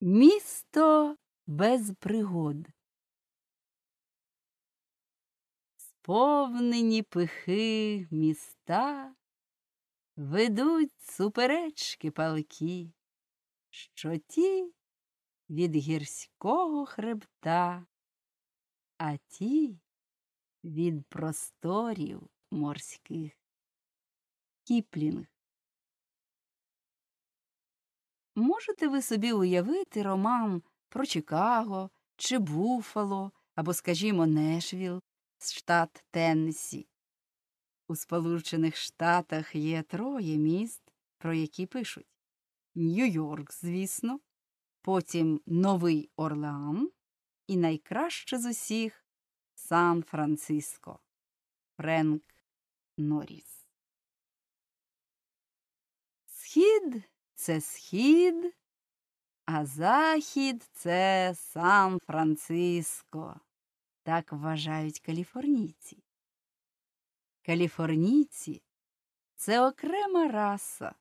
Місто без пригод. Сповнені пихи міста ведуть суперечки палки, що ті від гірського хребта, а ті від просторів морських. Кіплінг Можете ви собі уявити роман про Чикаго чи Буфало або, скажімо, Нешвіл, штат Теннессі? У Сполучених Штатах є троє міст, про які пишуть Нью-Йорк, звісно, потім Новий Орлеан і найкраще з усіх Сан-Франциско. Френк Норріс. Схід це схід, а захід це Сан-Франциско. Так вважають каліфорнійці. Каліфорнійці це окрема раса.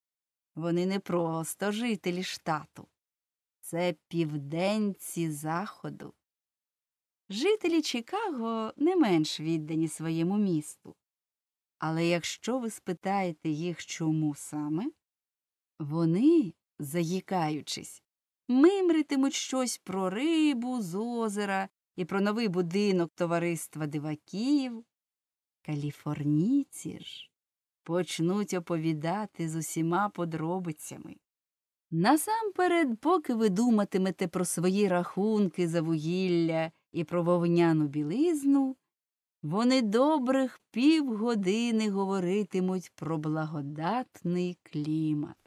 Вони не просто жителі штату, це південці заходу. Жителі Чикаго не менш віддані своєму місту. Але якщо ви спитаєте їх, чому саме, вони, заїкаючись, мимритимуть щось про рибу з озера і про новий будинок товариства диваків. Каліфорнійці ж почнуть оповідати з усіма подробицями. Насамперед, поки ви думатимете про свої рахунки за вугілля і про вовняну білизну, вони добрих півгодини говоритимуть про благодатний клімат.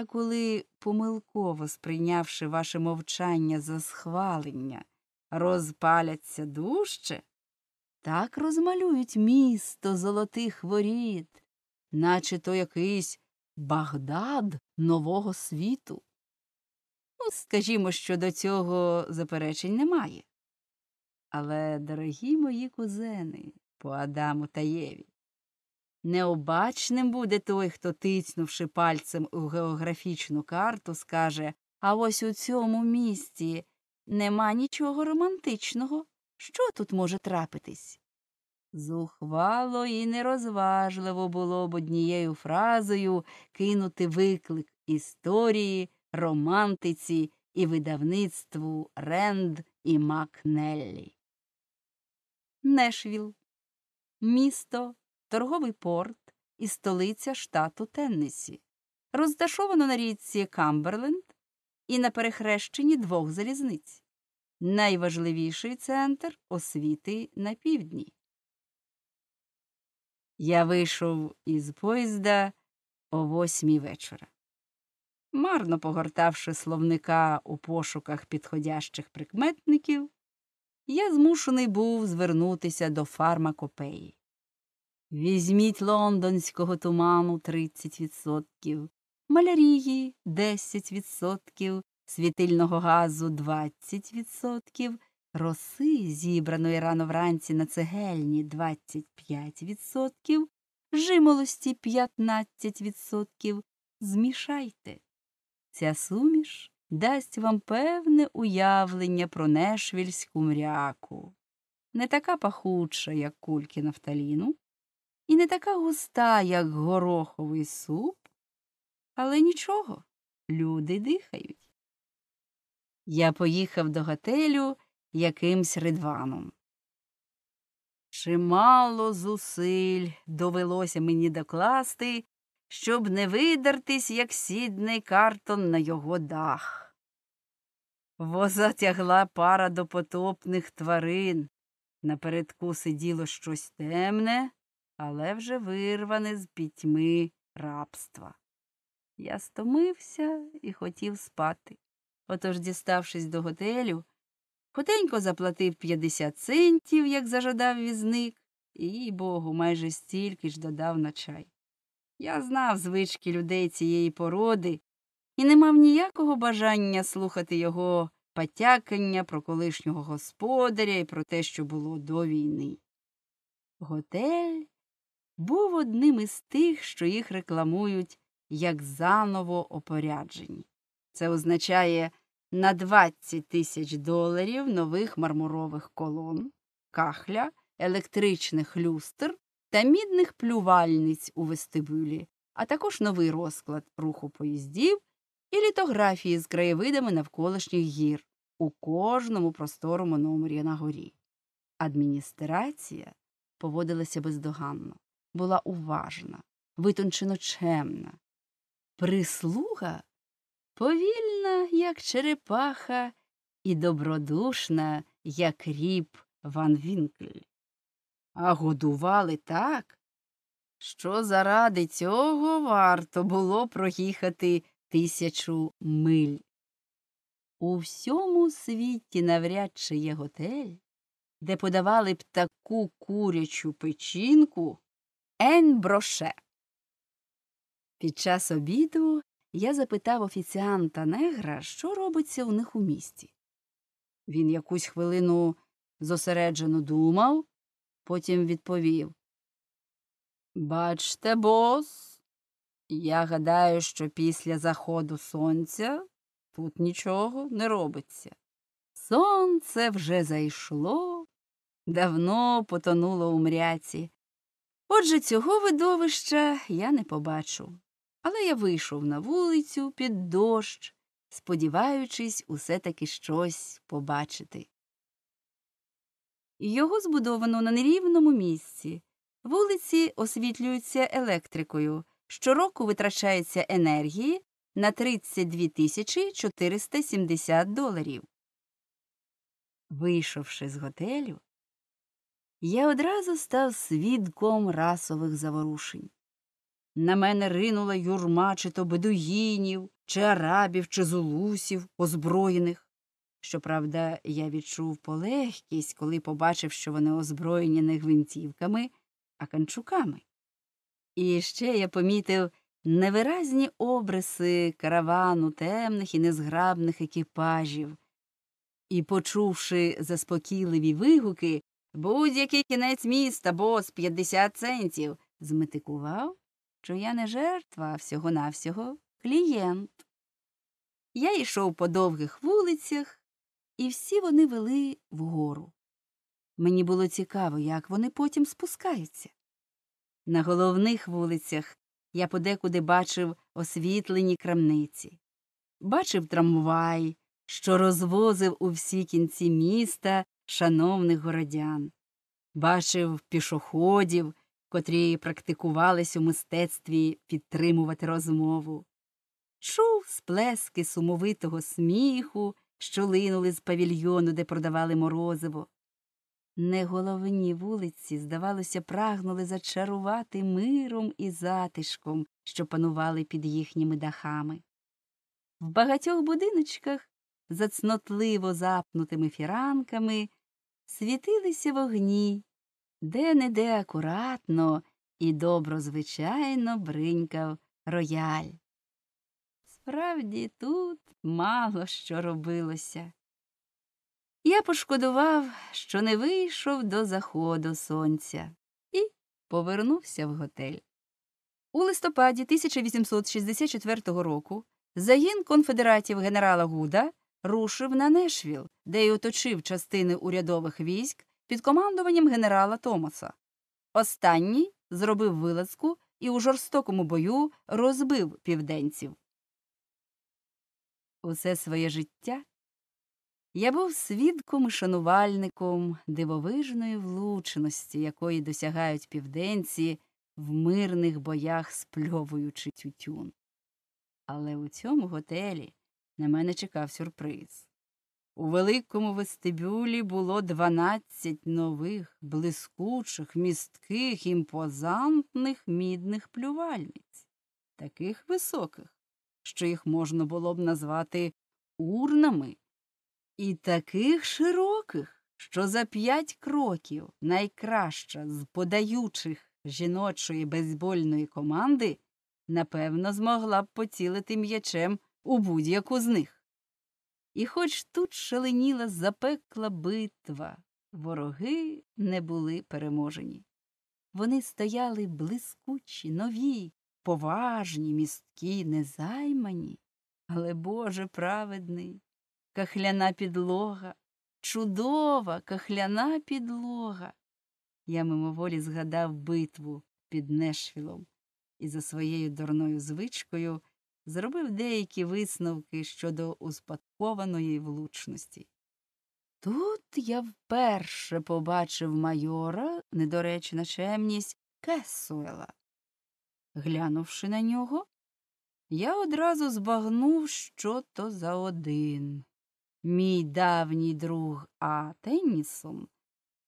А коли, помилково сприйнявши ваше мовчання за схвалення, розпаляться дужче, так розмалюють місто золотих воріт, наче то якийсь Багдад нового світу. Ну, скажімо, що до цього заперечень немає. Але, дорогі мої кузени, по Адаму та Єві, Необачним буде той, хто, тицнувши пальцем у географічну карту, скаже А ось у цьому місті нема нічого романтичного. Що тут може трапитись? Зухвало і нерозважливо було б однією фразою кинути виклик історії, романтиці і видавництву Ренд і Макнеллі. Нешвіл. Місто торговий порт і столиця штату Теннесі, розташовано на річці Камберленд і на перехрещенні двох залізниць, найважливіший центр освіти на півдні. Я вийшов із поїзда о восьмій вечора. Марно погортавши словника у пошуках підходящих прикметників, я змушений був звернутися до фармакопеї. Візьміть лондонського туману 30%, малярії 10%, світильного газу 20%, роси, зібраної рано вранці на цегельні 25%, жимолості 15%. Змішайте. Ця суміш дасть вам певне уявлення про нешвільську мряку. Не така пахуча, як кульки нафталіну, і не така густа, як гороховий суп, але нічого, люди дихають. Я поїхав до готелю якимсь ридваном. Чимало зусиль довелося мені докласти, щоб не видертись, як сідний картон на його дах. Воза тягла пара допотопних тварин. Напередку сиділо щось темне, але вже вирване з пітьми рабства. Я стомився і хотів спати. Отож, діставшись до готелю, хотенько заплатив 50 центів, як зажадав візник, і, богу, майже стільки ж додав на чай. Я знав звички людей цієї породи і не мав ніякого бажання слухати його потякання про колишнього господаря і про те, що було до війни. Готель був одним із тих, що їх рекламують як заново опоряджені. Це означає на 20 тисяч доларів нових мармурових колон, кахля, електричних люстр та мідних плювальниць у вестибюлі, а також новий розклад руху поїздів і літографії з краєвидами навколишніх гір у кожному просторому номері на горі. Адміністрація поводилася бездоганно, була уважна, витончено чемна. Прислуга повільна, як черепаха, і добродушна, як ріб Ван Вінкль. А годували так, що заради цього варто було проїхати тисячу миль. У всьому світі навряд чи є готель, де подавали б таку курячу печінку ен броше. Під час обіду я запитав офіціанта негра, що робиться у них у місті. Він якусь хвилину зосереджено думав, потім відповів Бачте, бос, я гадаю, що після заходу сонця тут нічого не робиться. Сонце вже зайшло, давно потонуло у мряці. Отже, цього видовища я не побачу. Але я вийшов на вулицю під дощ, сподіваючись усе таки щось побачити. Його збудовано на нерівному місці. Вулиці освітлюються електрикою. Щороку витрачається енергії на 32 тисячі 470 доларів. Вийшовши з готелю, я одразу став свідком расових заворушень. На мене ринула юрма чи то бедуїнів, чи арабів, чи зулусів, озброєних. Щоправда, я відчув полегкість, коли побачив, що вони озброєні не гвинтівками, а канчуками. І ще я помітив невиразні обриси каравану темних і незграбних екіпажів. І, почувши заспокійливі вигуки, будь-який кінець міста, бос, 50 центів, зметикував, що я не жертва, а всього-навсього клієнт. Я йшов по довгих вулицях, і всі вони вели вгору. Мені було цікаво, як вони потім спускаються. На головних вулицях я подекуди бачив освітлені крамниці, бачив трамвай, що розвозив у всі кінці міста шановних городян, бачив пішоходів, котрі практикувались у мистецтві підтримувати розмову, чув сплески сумовитого сміху, що линули з павільйону, де продавали морозиво. Неголовні вулиці, здавалося, прагнули зачарувати миром і затишком, що панували під їхніми дахами. В багатьох будиночках, за цнотливо запнутими фіранками, світилися вогні, де не де акуратно і доброзвичайно бринькав рояль. Справді тут мало що робилося. Я пошкодував, що не вийшов до заходу сонця, і повернувся в готель. У листопаді 1864 року загін конфедератів генерала Гуда рушив на Нешвіл, де й оточив частини урядових військ під командуванням генерала Томаса. Останній зробив вилазку і у жорстокому бою розбив південців. Усе своє життя я був свідком і шанувальником дивовижної влучності, якої досягають південці в мирних боях, спльовуючи тютюн. Але у цьому готелі на мене чекав сюрприз. У великому вестибюлі було дванадцять нових, блискучих, містких, імпозантних мідних плювальниць, таких високих, що їх можна було б назвати урнами і таких широких, що за п'ять кроків найкраща з подаючих жіночої безбольної команди напевно змогла б поцілити м'ячем у будь-яку з них. І хоч тут шаленіла запекла битва, вороги не були переможені. Вони стояли блискучі, нові, поважні, місткі, незаймані, але Боже праведний, кахляна підлога, чудова кахляна підлога. Я мимоволі згадав битву під Нешвілом і за своєю дурною звичкою зробив деякі висновки щодо успадкованої влучності. Тут я вперше побачив майора, недоречна чемність, Кесуела. Глянувши на нього, я одразу збагнув, що то за один. Мій давній друг А. Теннісон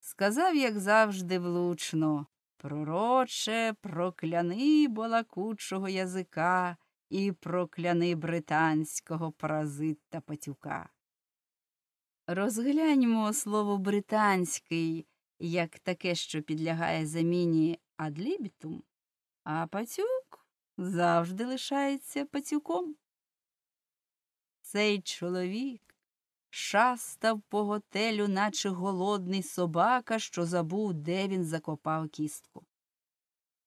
сказав, як завжди, влучно Пророче, прокляни балакучого язика і прокляни британського паразита патюка. Розгляньмо слово британський як таке, що підлягає заміні адлібітум, а пацюк завжди лишається пацюком. Цей чоловік шастав по готелю, наче голодний собака, що забув, де він закопав кістку.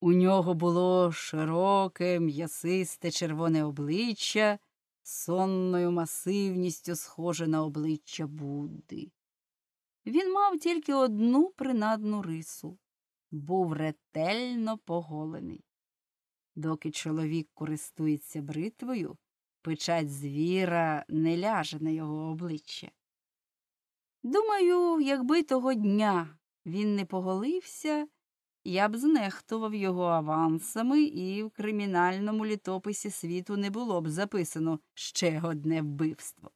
У нього було широке, м'ясисте червоне обличчя, сонною масивністю схоже на обличчя Будди. Він мав тільки одну принадну рису був ретельно поголений. Доки чоловік користується бритвою, печать звіра не ляже на його обличчя. Думаю, якби того дня він не поголився, я б знехтував його авансами, і в кримінальному літописі світу не було б записано ще одне вбивство.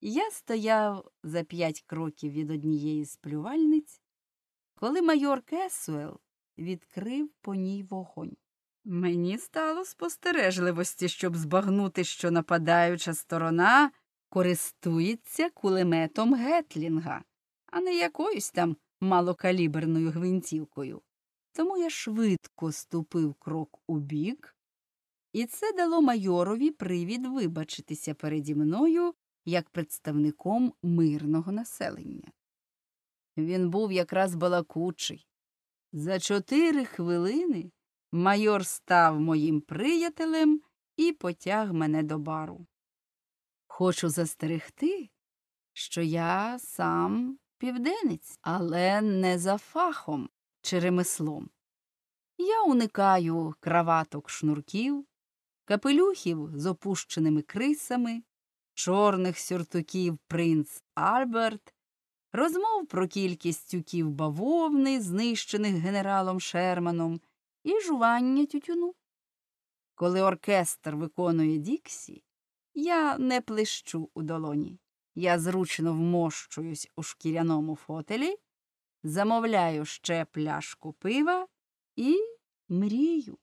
Я стояв за п'ять кроків від однієї з плювальниць, коли майор Кесуел відкрив по ній вогонь. Мені стало спостережливості, щоб збагнути, що нападаюча сторона користується кулеметом Гетлінга, а не якоюсь там малокаліберною гвинтівкою. Тому я швидко ступив крок у бік, і це дало майорові привід вибачитися переді мною як представником мирного населення. Він був якраз балакучий. За чотири хвилини майор став моїм приятелем і потяг мене до бару. Хочу застерегти, що я сам південець, але не за фахом чи ремеслом. Я уникаю краваток шнурків, капелюхів з опущеними крисами, чорних сюртуків принц Альберт, розмов про кількість тюків бавовни, знищених генералом Шерманом, і жування тютюну. Коли оркестр виконує Діксі, я не плещу у долоні. Я зручно вмощуюсь у шкіряному фотелі, замовляю ще пляшку пива і мрію.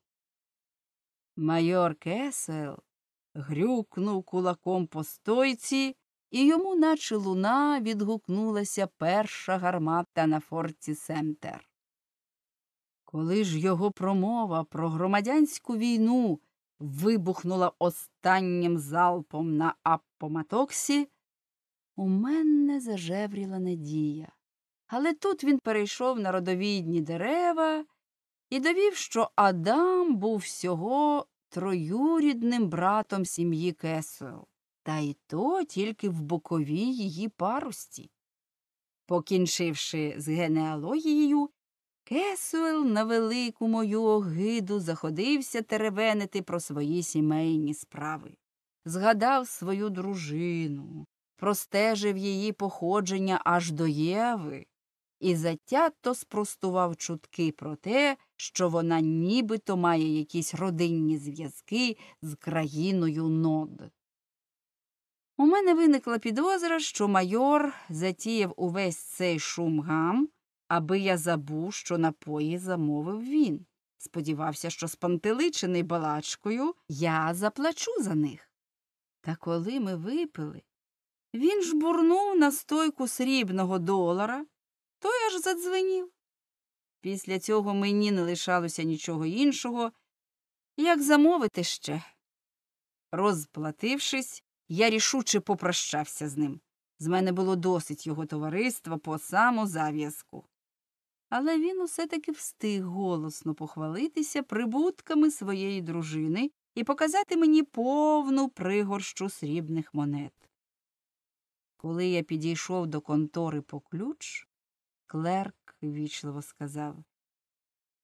Майор Кесел грюкнув кулаком по стойці, і йому, наче луна, відгукнулася перша гармата на форті Семтер. Коли ж його промова про громадянську війну вибухнула останнім залпом на Аппоматоксі, у мене зажевріла надія. Але тут він перейшов на родовідні дерева і довів, що Адам був всього троюрідним братом сім'ї Кесуел, та й то тільки в боковій її парусті. Покінчивши з генеалогією, Кесуел на велику мою огиду заходився теревенити про свої сімейні справи. Згадав свою дружину, простежив її походження аж до Єви і затято спростував чутки про те, що вона нібито має якісь родинні зв'язки з країною Нод. У мене виникла підозра, що майор затіяв увесь цей шум гам, аби я забув, що напої замовив він. Сподівався, що спантеличений балачкою я заплачу за них. Та коли ми випили, він жбурнув на стойку срібного долара, той аж задзвенів. Після цього мені не лишалося нічого іншого, як замовити ще. Розплатившись, я рішуче попрощався з ним. З мене було досить його товариства по саму зав'язку. Але він усе таки встиг голосно похвалитися прибутками своєї дружини і показати мені повну пригорщу срібних монет. Коли я підійшов до контори по ключ, клерк вічливо сказав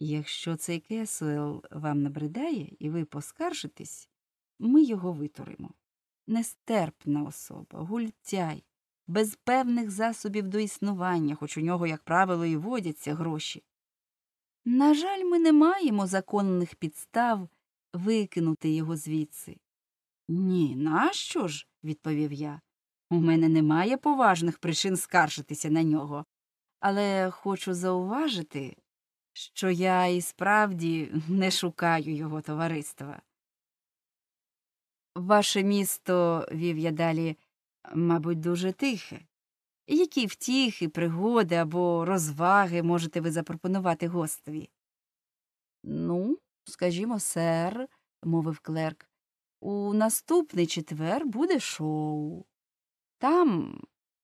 Якщо цей кесуел вам набридає і ви поскаржитесь, ми його витуримо. Нестерпна особа, гультяй, без певних засобів до існування, хоч у нього, як правило, і водяться гроші. На жаль, ми не маємо законних підстав викинути його звідси. Ні, нащо ж? відповів я. У мене немає поважних причин скаржитися на нього. Але хочу зауважити, що я і справді не шукаю його товариства. Ваше місто, вів я далі, мабуть, дуже тихе. Які втіхи, пригоди або розваги можете ви запропонувати гостеві? Ну, скажімо, сер, мовив клерк, у наступний четвер буде шоу. Там,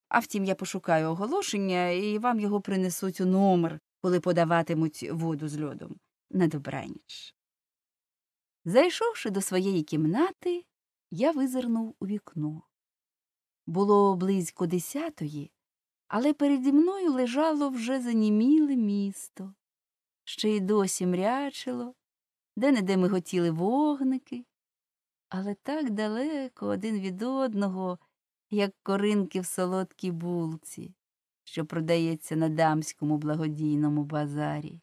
а втім, я пошукаю оголошення, і вам його принесуть у номер, коли подаватимуть воду з льодом. На добраніч. Зайшовши до своєї кімнати, я визирнув у вікно. Було близько десятої, але переді мною лежало вже заніміле місто, ще й досі мрячило, де неде миготіли вогники, але так далеко один від одного, як коринки в солодкій булці, що продається на дамському благодійному базарі.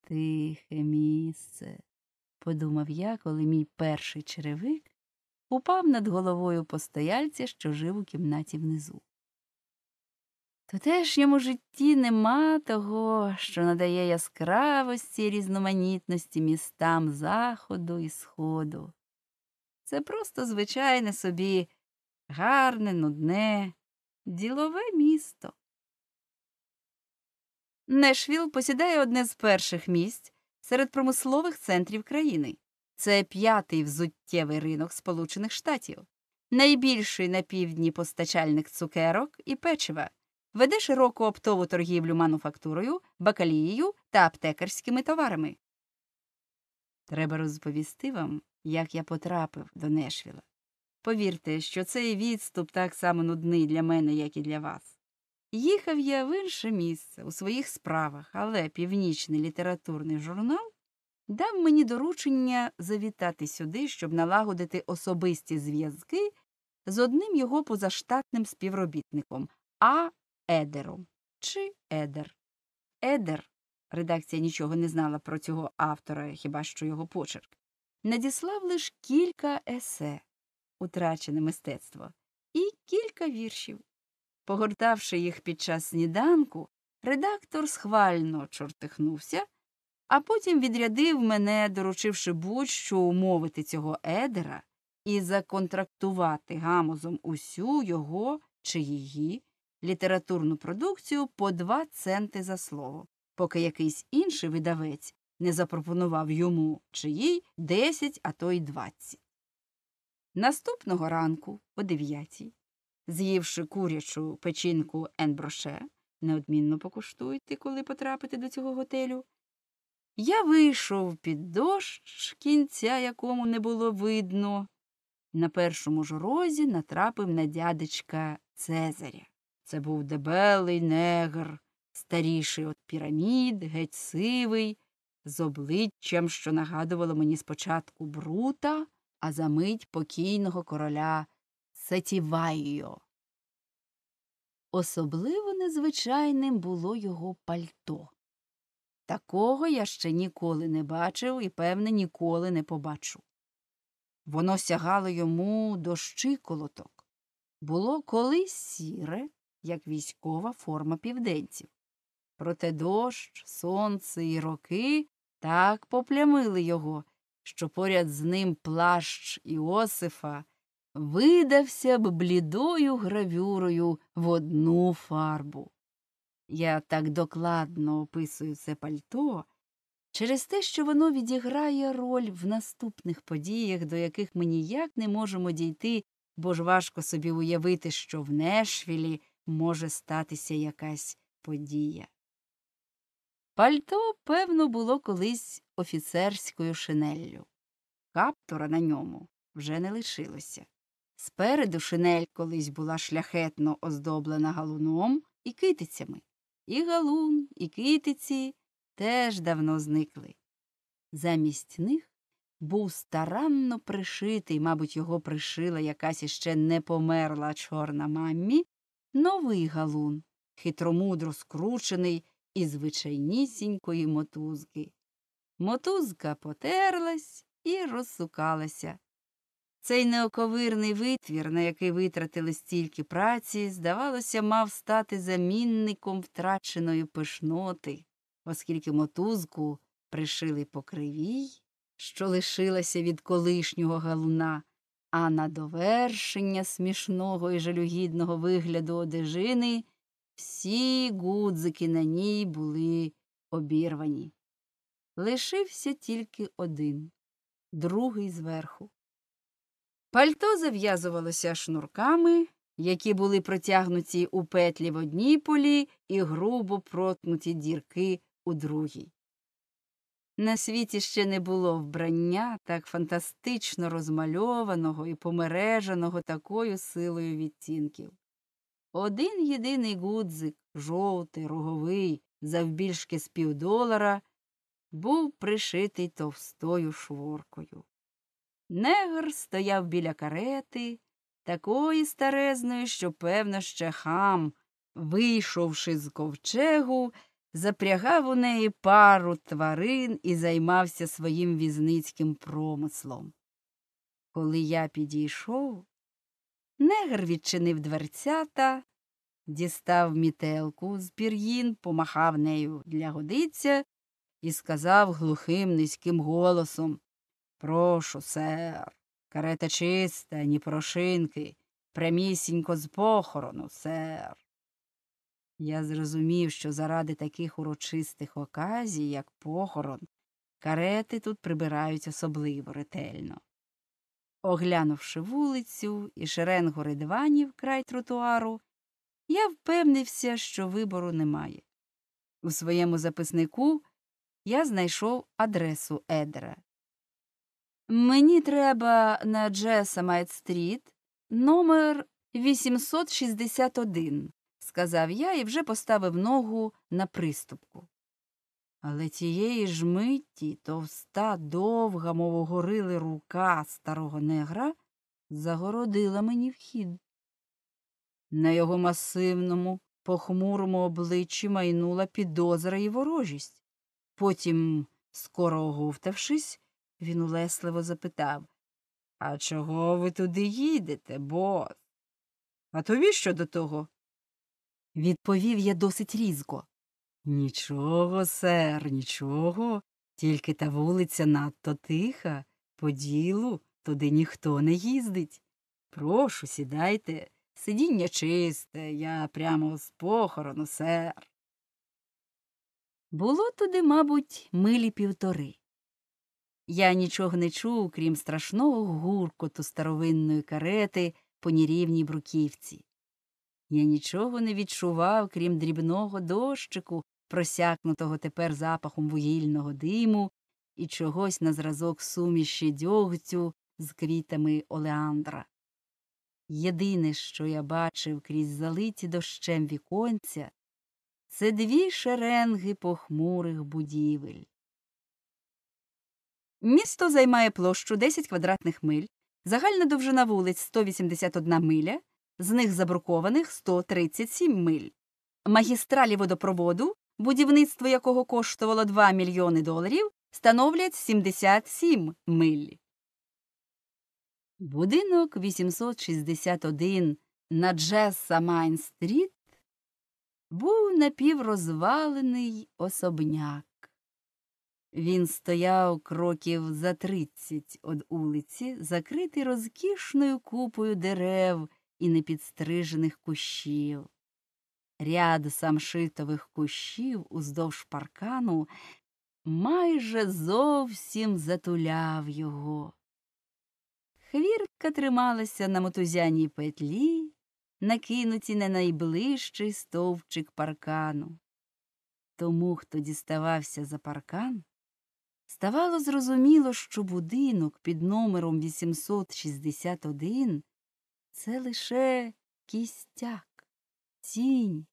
Тихе місце, подумав я, коли мій перший черевик упав над головою постояльця, що жив у кімнаті внизу. Тутешньому житті нема того, що надає яскравості і різноманітності містам заходу і сходу. Це просто звичайне собі гарне, нудне, ділове місто. Нешвіл посідає одне з перших місць серед промислових центрів країни. Це п'ятий взуттєвий ринок Сполучених Штатів, найбільший на півдні постачальник цукерок і печива, веде широку оптову торгівлю мануфактурою, бакалією та аптекарськими товарами. Треба розповісти вам, як я потрапив до Нешвіла. Повірте, що цей відступ так само нудний для мене, як і для вас. Їхав я в інше місце у своїх справах, але північний літературний журнал дав мені доручення завітати сюди, щоб налагодити особисті зв'язки з одним його позаштатним співробітником А. Едером чи Едер. Едер редакція нічого не знала про цього автора, хіба що його почерк, надіслав лише кілька есе, утрачене мистецтво, і кілька віршів. Погортавши їх під час сніданку, редактор схвально чортихнувся, а потім відрядив мене, доручивши будь-що умовити цього едера і законтрактувати гамозом усю його чи її літературну продукцію по два центи за слово, поки якийсь інший видавець не запропонував йому чи їй десять, а то й двадцять. Наступного ранку, о дев'ятій, з'ївши курячу печінку енброше, неодмінно покуштуйте, коли потрапите до цього готелю, я вийшов під дощ, кінця якому не було видно. На першому ж розі натрапив на дядечка Цезаря. Це був дебелий негр, старіший от пірамід, геть сивий, з обличчям, що нагадувало мені спочатку брута, а за мить покійного короля Сетівайо. Особливо незвичайним було його пальто. Такого я ще ніколи не бачив і, певне, ніколи не побачу. Воно сягало йому до щиколоток. Було колись сіре, як військова форма південців. Проте дощ, сонце і роки так поплямили його, що поряд з ним плащ Іосифа видався б блідою гравюрою в одну фарбу. Я так докладно описую це пальто через те, що воно відіграє роль в наступних подіях, до яких ми ніяк не можемо дійти, бо ж важко собі уявити, що в Нешвілі може статися якась подія. Пальто, певно, було колись офіцерською шинеллю. Каптора на ньому вже не лишилося. Спереду шинель колись була шляхетно оздоблена галуном і китицями. І галун, і китиці теж давно зникли. Замість них був старанно пришитий, мабуть, його пришила якась іще не померла чорна маммі, новий галун, хитромудро скручений із звичайнісінької мотузки. Мотузка потерлась і розсукалася. Цей неоковирний витвір, на який витратили стільки праці, здавалося, мав стати замінником втраченої пишноти, оскільки мотузку пришили по кривій, що лишилася від колишнього галуна, а на довершення смішного і жалюгідного вигляду одежини всі гудзики на ній були обірвані. Лишився тільки один, другий зверху. Пальто зав'язувалося шнурками, які були протягнуті у петлі в одній полі і грубо проткнуті дірки у другій. На світі ще не було вбрання так фантастично розмальованого і помереженого такою силою відтінків. Один єдиний гудзик, жовтий, роговий, завбільшки з півдолара, був пришитий товстою шворкою. Негр стояв біля карети, такої старезної, що, певно, ще хам, вийшовши з ковчегу, запрягав у неї пару тварин і займався своїм візницьким промислом. Коли я підійшов, негр відчинив дверцята, дістав мітелку з пір'їн, помахав нею для годиця і сказав глухим низьким голосом Прошу, сер, карета чиста, ні порошинки, прямісінько з похорону, сер. Я зрозумів, що заради таких урочистих оказій, як похорон, карети тут прибирають особливо ретельно. Оглянувши вулицю і шеренгу ридванів край тротуару, я впевнився, що вибору немає. У своєму записнику я знайшов адресу Едера. Мені треба на Джесамайт стріт номер 861, сказав я і вже поставив ногу на приступку. Але тієї ж митті товста, довга, мов горили рука старого негра, загородила мені вхід. На його масивному, похмурому обличчі майнула підозра і ворожість. Потім, скоро оговтавшись, він улесливо запитав А чого ви туди їдете, бос? А тобі що до того? Відповів я досить різко. Нічого, сер, нічого. Тільки та вулиця надто тиха, по ділу туди ніхто не їздить. Прошу, сідайте, сидіння чисте, я прямо з похорону, сер. Було туди, мабуть, милі півтори. Я нічого не чув, крім страшного гуркоту старовинної карети по нерівній бруківці. Я нічого не відчував, крім дрібного дощику, просякнутого тепер запахом вугільного диму і чогось на зразок суміші дьогцю з квітами олеандра. Єдине, що я бачив крізь залиті дощем віконця, це дві шеренги похмурих будівель. Місто займає площу 10 квадратних миль, загальна довжина вулиць 181 миля, з них забрукованих 137 миль. Магістралі водопроводу, будівництво якого коштувало 2 мільйони доларів, становлять 77 миль. Будинок 861 на Джесса Майн-стріт був напіврозвалений особняк. Він стояв кроків за тридцять од улиці, закритий розкішною купою дерев і непідстрижених кущів. Ряд самшитових кущів уздовж паркану майже зовсім затуляв його. Хвіртка трималася на мотузяній петлі, накинуті на найближчий стовпчик паркану. Тому, хто діставався за паркан, ставало зрозуміло, що будинок під номером 861 це лише кістяк, тінь,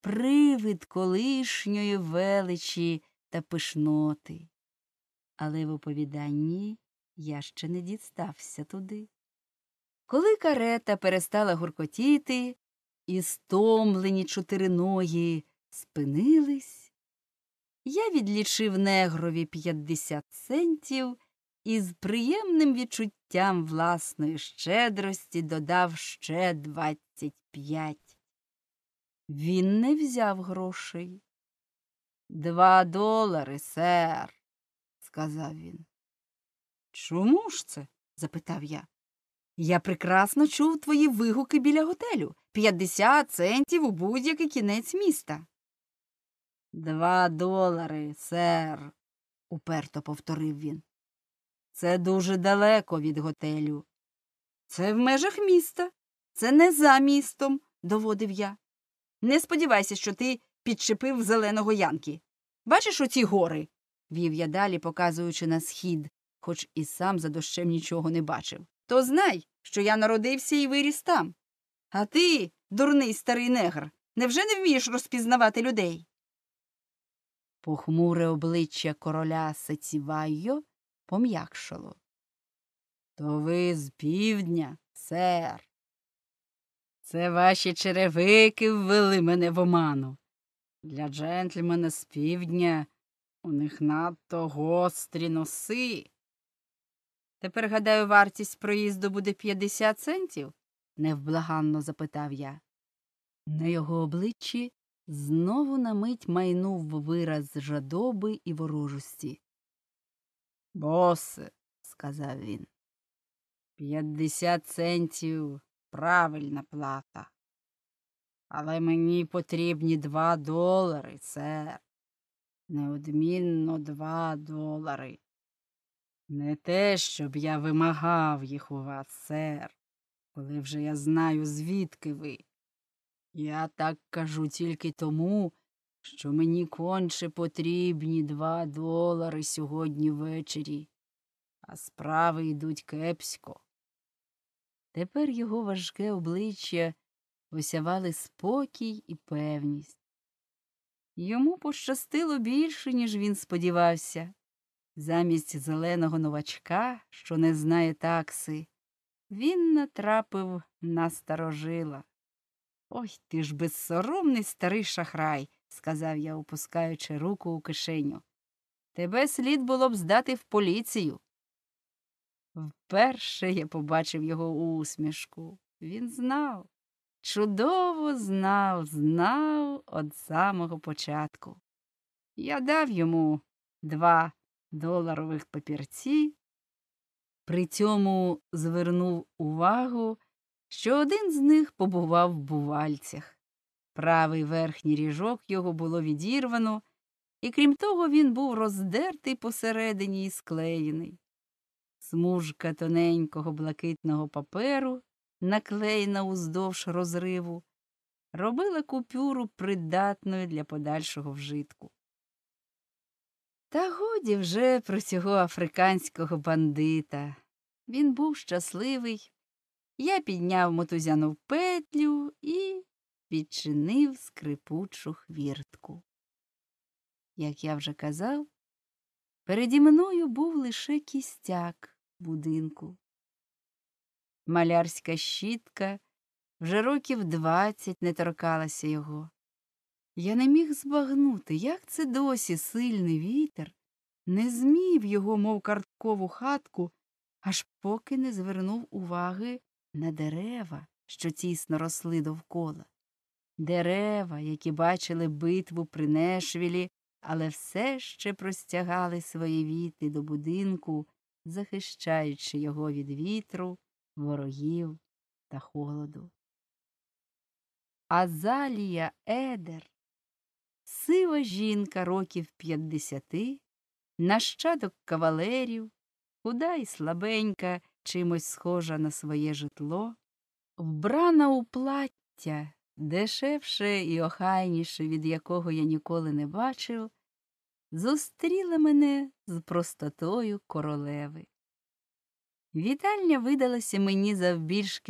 привид колишньої величі та пишноти. Але в оповіданні я ще не дістався туди. Коли карета перестала гуркотіти, і стомлені чотириногі спинились, я відлічив негрові п'ятдесят центів і з приємним відчуттям власної щедрості додав ще двадцять п'ять. Він не взяв грошей. Два долари, сер, сказав він. Чому ж це? запитав я. Я прекрасно чув твої вигуки біля готелю. П'ятдесят центів у будь-який кінець міста. Два долари, сер, уперто повторив він. Це дуже далеко від готелю. Це в межах міста. Це не за містом, доводив я. Не сподівайся, що ти підчепив зеленого янки. Бачиш оці гори? вів я далі, показуючи на схід, хоч і сам за дощем нічого не бачив. То знай, що я народився і виріс там. А ти, дурний старий негр, невже не вмієш розпізнавати людей? Похмуре обличчя короля Сецівайо пом'якшало. То ви з півдня, сер. Це ваші черевики ввели мене в оману. Для джентльмена з півдня у них надто гострі носи. Тепер, гадаю, вартість проїзду буде 50 центів? невблаганно запитав я. На його обличчі знову на мить майнув вираз жадоби і ворожості. Босе, сказав він, п'ятдесят центів правильна плата. Але мені потрібні два долари, сер. Неодмінно два долари. Не те, щоб я вимагав їх у вас, сер, коли вже я знаю, звідки ви. Я так кажу тільки тому, що мені конче потрібні два долари сьогодні ввечері, а справи йдуть кепсько. Тепер його важке обличчя осявали спокій і певність. Йому пощастило більше, ніж він сподівався. Замість зеленого новачка, що не знає такси, він натрапив на старожила. Ой ти ж безсоромний старий шахрай, сказав я, опускаючи руку у кишеню. Тебе слід було б здати в поліцію. Вперше я побачив його усмішку. Він знав, чудово знав, знав від самого початку. Я дав йому два доларових папірці, при цьому звернув увагу, що один з них побував в бувальцях. Правий верхній ріжок його було відірвано, і крім того, він був роздертий посередині і склеєний. Смужка тоненького блакитного паперу, наклеєна уздовж розриву, робила купюру придатною для подальшого вжитку. Та годі вже про цього африканського бандита. Він був щасливий. Я підняв мотузяну петлю і відчинив скрипучу хвіртку. Як я вже казав, переді мною був лише кістяк будинку. Малярська щітка вже років двадцять не торкалася його. Я не міг збагнути, як це досі сильний вітер не змів його, мов карткову хатку, аж поки не звернув уваги на дерева, що тісно росли довкола. Дерева, які бачили битву при Нешвілі, але все ще простягали свої віти до будинку, захищаючи його від вітру, ворогів та холоду. Азалія Едер сива жінка років п'ятдесяти, нащадок кавалерів, худа й слабенька, чимось схожа на своє житло, вбрана у плаття, дешевше і охайніше, від якого я ніколи не бачив, зустріла мене з простотою королеви. Вітальня видалася мені завбільшки